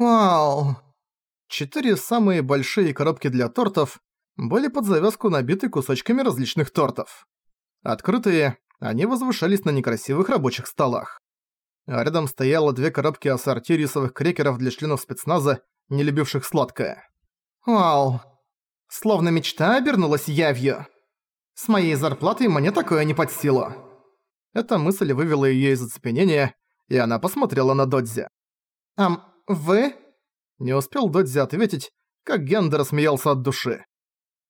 Вау! Четыре самые большие коробки для тортов были под завязку набиты кусочками различных тортов. Открытые, они возвышались на некрасивых рабочих столах. А рядом стояло две коробки ассорти рисовых крекеров для членов спецназа, не любивших сладкое. Вау! Словно мечта обернулась явью. С моей зарплатой мне такое не под силу. Эта мысль вывела её из оцепенения, и она посмотрела на Додзи. «Ам, вы?» Не успел Додзи ответить, как Гендер смеялся от души.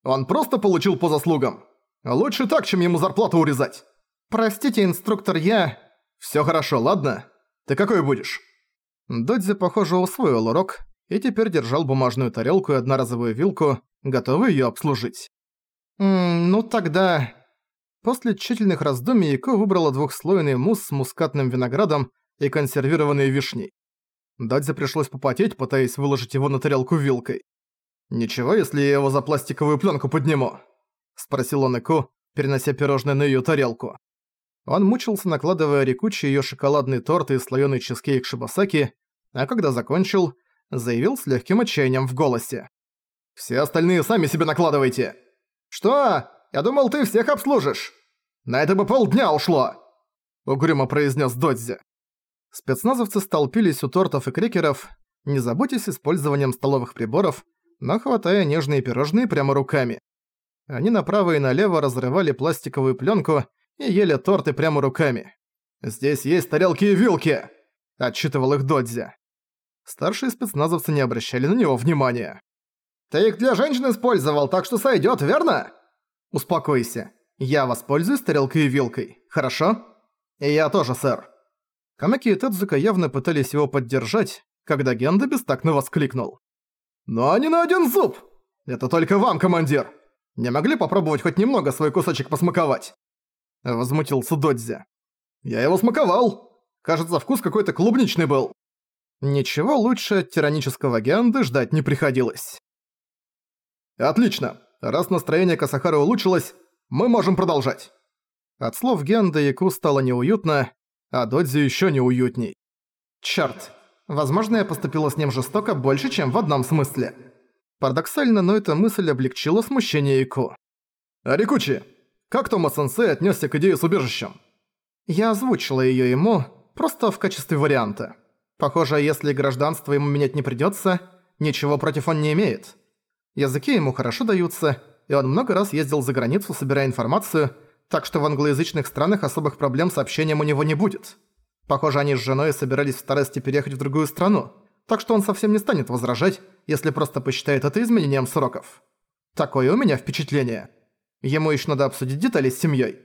«Он просто получил по заслугам. Лучше так, чем ему зарплату урезать». «Простите, инструктор, я...» «Всё хорошо, ладно? Ты какой будешь?» Додзи, похоже, усвоил урок и теперь держал бумажную тарелку и одноразовую вилку, готовый её обслужить. «Ммм, ну тогда...» После тщательных раздумий Ико выбрала двухслойный мусс с мускатным виноградом и консервированной вишней. Дадзе пришлось попотеть, пытаясь выложить его на тарелку вилкой. «Ничего, если я его за пластиковую пленку подниму?» – спросил он Ико, перенося пирожное на ее тарелку. Он мучился, накладывая рекучий ее шоколадный торт и слоёный чизкейк шибасаки, а когда закончил, заявил с легким отчаянием в голосе. «Все остальные сами себе накладывайте!» «Что? Я думал, ты всех обслужишь! На это бы полдня ушло!» Угрюмо произнес Додзи. Спецназовцы столпились у тортов и крекеров, не заботясь использованием столовых приборов, но хватая нежные пирожные прямо руками. Они направо и налево разрывали пластиковую пленку и ели торты прямо руками. «Здесь есть тарелки и вилки!» – отчитывал их Додзи. Старшие спецназовцы не обращали на него внимания. «Ты их для женщин использовал, так что сойдёт, верно?» «Успокойся. Я воспользуюсь тарелкой и вилкой, хорошо?» «И я тоже, сэр». Камаки и Тедзука явно пытались его поддержать, когда Генда бестактно воскликнул. «Но не на один зуб! Это только вам, командир! Не могли попробовать хоть немного свой кусочек посмаковать?» Возмутился Додзи. «Я его смаковал! Кажется, вкус какой-то клубничный был!» Ничего лучше от тиранического Генды ждать не приходилось. «Отлично! Раз настроение Касахары улучшилось, мы можем продолжать!» От слов Генда Яку стало неуютно, а Додзи ещё неуютней. «Чёрт! Возможно, я поступила с ним жестоко больше, чем в одном смысле». Парадоксально, но эта мысль облегчила смущение Яку. «Арикучи, как Тома-сенсей отнесся к идее с убежищем?» Я озвучила её ему, просто в качестве варианта. Похоже, если гражданство ему менять не придётся, ничего против он не имеет. Языки ему хорошо даются, и он много раз ездил за границу, собирая информацию, так что в англоязычных странах особых проблем с общением у него не будет. Похоже, они с женой собирались в старости переехать в другую страну, так что он совсем не станет возражать, если просто посчитает это изменением сроков. Такое у меня впечатление. Ему еще надо обсудить детали с семьей.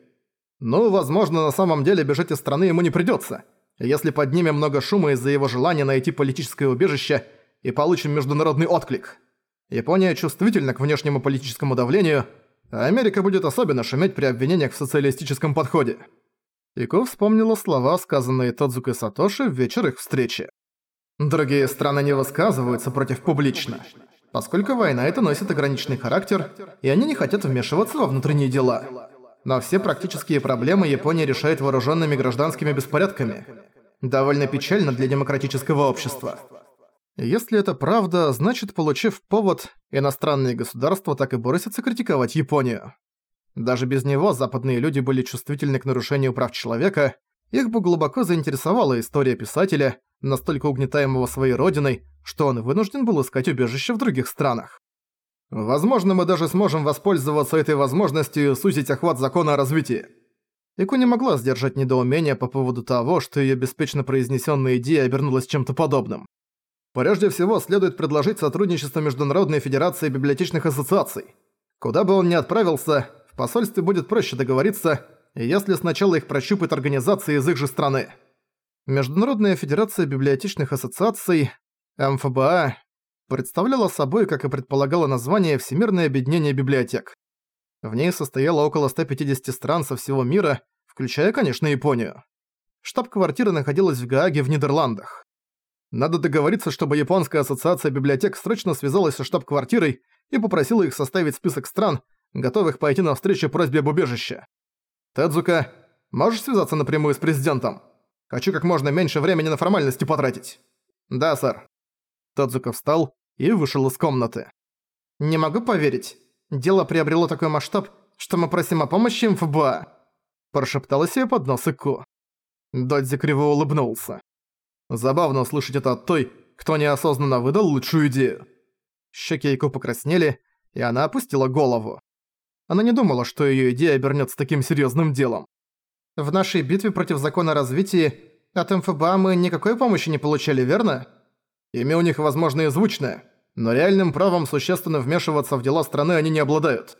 Ну, возможно, на самом деле бежать из страны ему не придется. Если поднимем много шума из-за его желания найти политическое убежище и получим международный отклик. Япония чувствительна к внешнему политическому давлению, Америка будет особенно шуметь при обвинениях в социалистическом подходе. Ико вспомнила слова, сказанные Тодзукой Сатоши в вечер их встречи. Другие страны не высказываются против публично, поскольку война это носит ограниченный характер, и они не хотят вмешиваться во внутренние дела. Но все практические проблемы Япония решает вооруженными гражданскими беспорядками. Довольно печально для демократического общества. Если это правда, значит, получив повод, иностранные государства так и бросятся критиковать Японию. Даже без него западные люди были чувствительны к нарушению прав человека, их бы глубоко заинтересовала история писателя, настолько угнетаемого своей родиной, что он вынужден был искать убежище в других странах. Возможно, мы даже сможем воспользоваться этой возможностью сузить охват закона о развитии. Ику не могла сдержать недоумение по поводу того, что её беспечно произнесённая идея обернулась чем-то подобным. Прежде всего, следует предложить сотрудничество Международной Федерации Библиотечных Ассоциаций. Куда бы он ни отправился, в посольстве будет проще договориться, если сначала их прощупает организации из их же страны. Международная Федерация Библиотечных Ассоциаций, МФБА, представляла собой, как и предполагало название, Всемирное объединение библиотек. В ней состояло около 150 стран со всего мира, включая, конечно, Японию. Штаб-квартира находилась в Гааге в Нидерландах. Надо договориться, чтобы Японская ассоциация библиотек срочно связалась со штаб-квартирой и попросила их составить список стран, готовых пойти навстречу просьбе об убежище. Тедзука, можешь связаться напрямую с президентом? Хочу как можно меньше времени на формальности потратить. Да, сэр. Тадзука встал и вышел из комнаты. «Не могу поверить. Дело приобрело такой масштаб, что мы просим о помощи МФБА», прошептала себе под нос Ику. Додзи криво улыбнулся. Забавно услышать это от той, кто неосознанно выдал лучшую идею. Щеки Ику покраснели, и она опустила голову. Она не думала, что её идея обернётся таким серьёзным делом. В нашей битве против закона развития от МФБА мы никакой помощи не получали, верно? Имя у них, возможно, и звучное, но реальным правом существенно вмешиваться в дела страны они не обладают.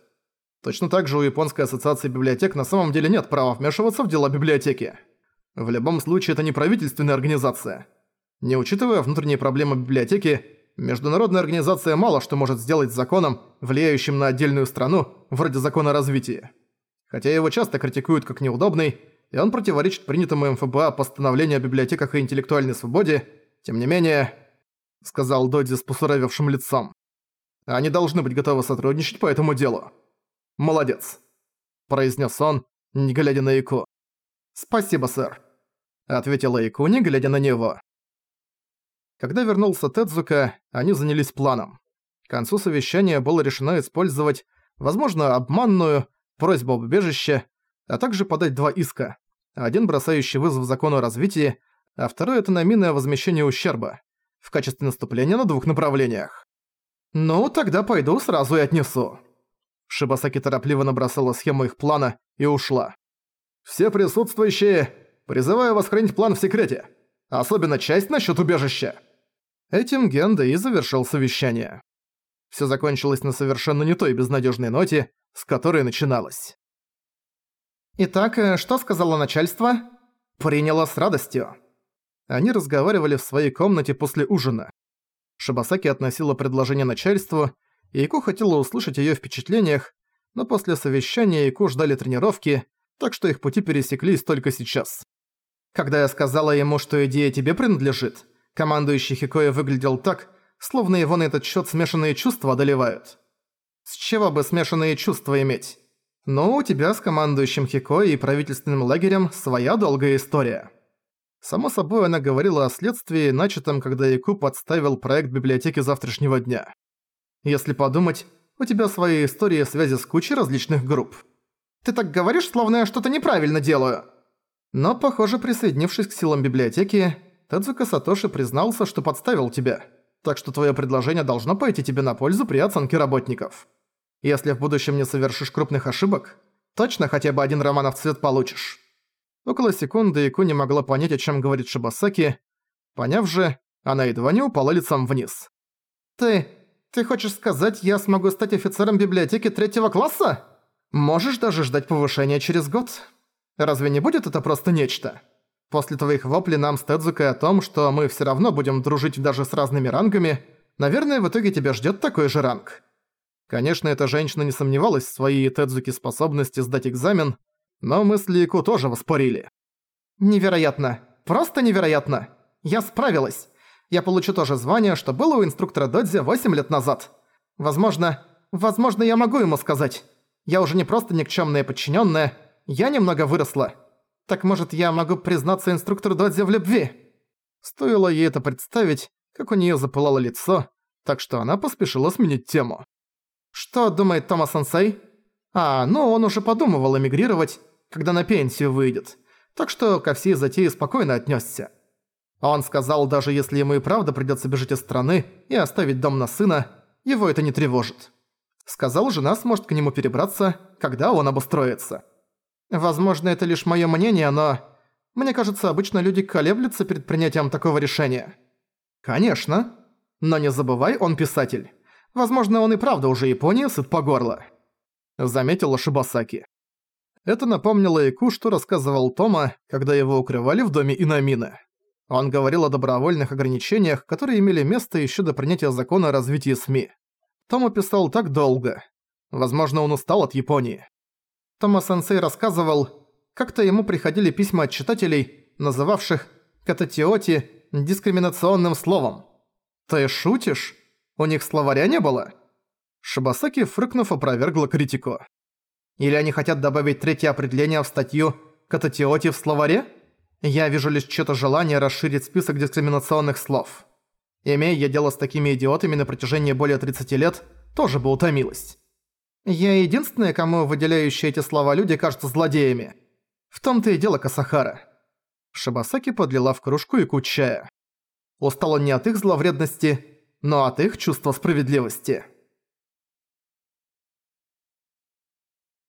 Точно так же у Японской ассоциации библиотек на самом деле нет права вмешиваться в дела библиотеки. В любом случае это не правительственная организация. Не учитывая внутренние проблемы библиотеки, международная организация мало что может сделать с законом, влияющим на отдельную страну, вроде закона развития. Хотя его часто критикуют как неудобный, и он противоречит принятому МФБА постановлению о библиотеках и интеллектуальной свободе, тем не менее, сказал Додзи с посуровевшим лицом, они должны быть готовы сотрудничать по этому делу. Молодец, произнес он, не глядя на Ику. Спасибо, сэр, ответила Ику, не глядя на него. Когда вернулся Тедзука, они занялись планом. К концу совещания было решено использовать, возможно, обманную просьбу об убежище, а также подать два иска. Один бросающий вызов закону развития, а второй это номинное возмещение ущерба в качестве наступления на двух направлениях. «Ну, тогда пойду сразу и отнесу». Шибасаки торопливо набросала схему их плана и ушла. «Все присутствующие, призываю вас хранить план в секрете, особенно часть насчет убежища». Этим Генда и завершил совещание. Все закончилось на совершенно не той безнадежной ноте, с которой начиналось. «Итак, э, что сказала начальство?» «Приняло с радостью». Они разговаривали в своей комнате после ужина. Шибасаки относила предложение начальству, и Ику хотела услышать её впечатлениях, но после совещания Ику ждали тренировки, так что их пути пересеклись только сейчас. Когда я сказала ему, что идея тебе принадлежит, командующий Хикоя выглядел так, словно его на этот счёт смешанные чувства одолевают. С чего бы смешанные чувства иметь? Но у тебя с командующим Хикои и правительственным лагерем своя долгая история. Само собой, она говорила о следствии, начатом, когда Яку подставил проект библиотеки завтрашнего дня. Если подумать, у тебя свои истории связи с кучей различных групп. Ты так говоришь, словно я что-то неправильно делаю. Но, похоже, присоединившись к силам библиотеки, Тадзука Сатоши признался, что подставил тебя. Так что твое предложение должно пойти тебе на пользу при оценке работников. Если в будущем не совершишь крупных ошибок, точно хотя бы один роман в цвет получишь. Около секунды Ику не могла понять, о чем говорит Шибасаки. Поняв же, она едва не упала лицом вниз. «Ты... ты хочешь сказать, я смогу стать офицером библиотеки третьего класса? Можешь даже ждать повышения через год. Разве не будет это просто нечто? После твоих воплей нам с Тедзукой о том, что мы все равно будем дружить даже с разными рангами, наверное, в итоге тебя ждет такой же ранг». Конечно, эта женщина не сомневалась в своей Тедзуки способности сдать экзамен, но мысли Ику тоже воспарили. «Невероятно! Просто невероятно! Я справилась! Я получу то же звание, что было у инструктора Додзи 8 лет назад. Возможно, возможно, я могу ему сказать. Я уже не просто никчёмная подчинённая, я немного выросла. Так может, я могу признаться инструктору Додзи в любви?» Стоило ей это представить, как у неё запылало лицо, так что она поспешила сменить тему. «Что думает Тома-сенсей?» «А, ну он уже подумывал эмигрировать, когда на пенсию выйдет, так что ко всей затее спокойно отнесся. Он сказал, даже если ему и правда придется бежать из страны и оставить дом на сына, его это не тревожит. Сказал, жена сможет к нему перебраться, когда он обустроится. Возможно, это лишь мое мнение, но... Мне кажется, обычно люди колеблются перед принятием такого решения. Конечно. Но не забывай, он писатель. Возможно, он и правда уже Япония сыт по горло. Заметила Шибасаки. Это напомнило Ику, что рассказывал Тома, когда его укрывали в доме Инамины. Он говорил о добровольных ограничениях, которые имели место еще до принятия закона о развитии СМИ. Тома писал так долго. Возможно, он устал от Японии. Тома-сенсей рассказывал, как-то ему приходили письма от читателей, называвших «кататиоти» дискриминационным словом. «Ты шутишь? У них словаря не было?» Шибасаки, фрыкнув, опровергла критику. Или они хотят добавить третье определение в статью «Кататиоти» в словаре? Я вижу лишь чьё-то желание расширить список дискриминационных слов. Имея я дело с такими идиотами на протяжении более 30 лет, тоже бы утомилась. Я единственная, кому выделяющие эти слова люди кажутся злодеями. В том-то и дело Касахара. Шибасаки подлила в кружку и чая. Устала не от их зловредности, но от их чувства справедливости.